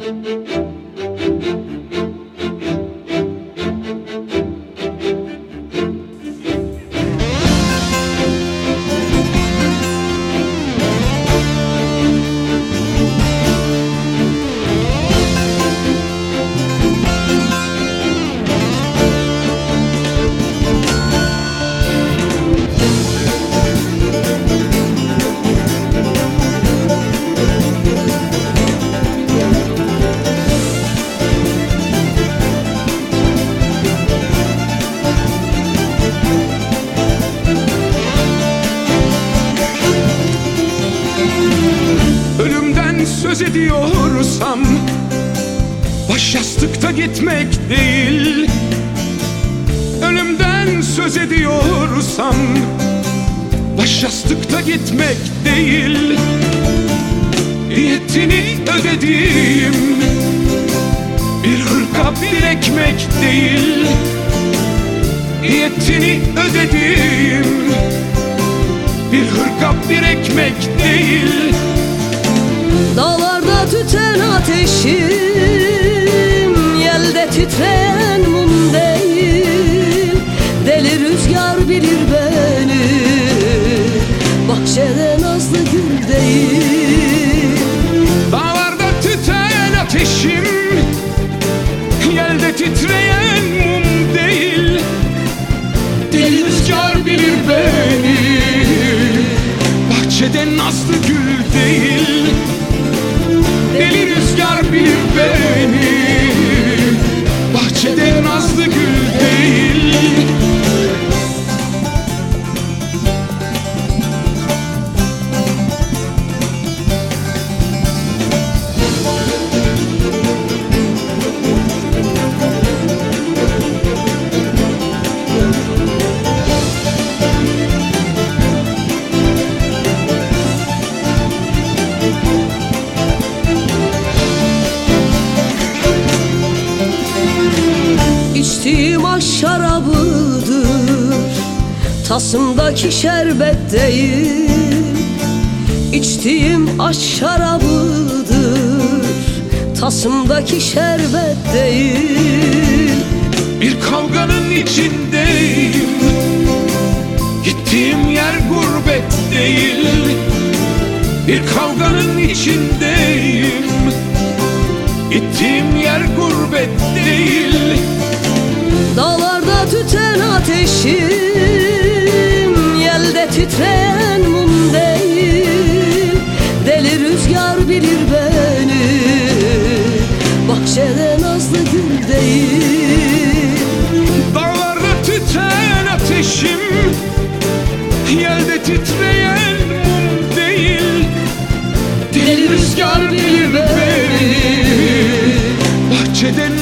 Ölümden söz ediyorsam Baş yastıkta gitmek değil. Ölümden söz ediyorsam Baş yastıkta gitmek değil. Diyetini ödediğim Bir hırka bir ekmek değil. Diyetini ödediğim Bir hırka bir ekmek değil İçtiğim aş şarabıdır Tasımdaki şerbet değil. İçtiğim aş şarabıdır Tasımdaki şerbet değil. Bir kavganın içindeyim. Gittiğim yer gurbet değil. Bir kavganın içindeyim. Gittiğim yer gurbet değil Dağlarda tüten ateşim Yelde titreyen mum değil. Deli rüzgar bilir beni Bahçede nazlı gül değil. Dağlarda tüten ateşim Yelde titreyen mum değil. Deli rüzgar bilir beni Bahçede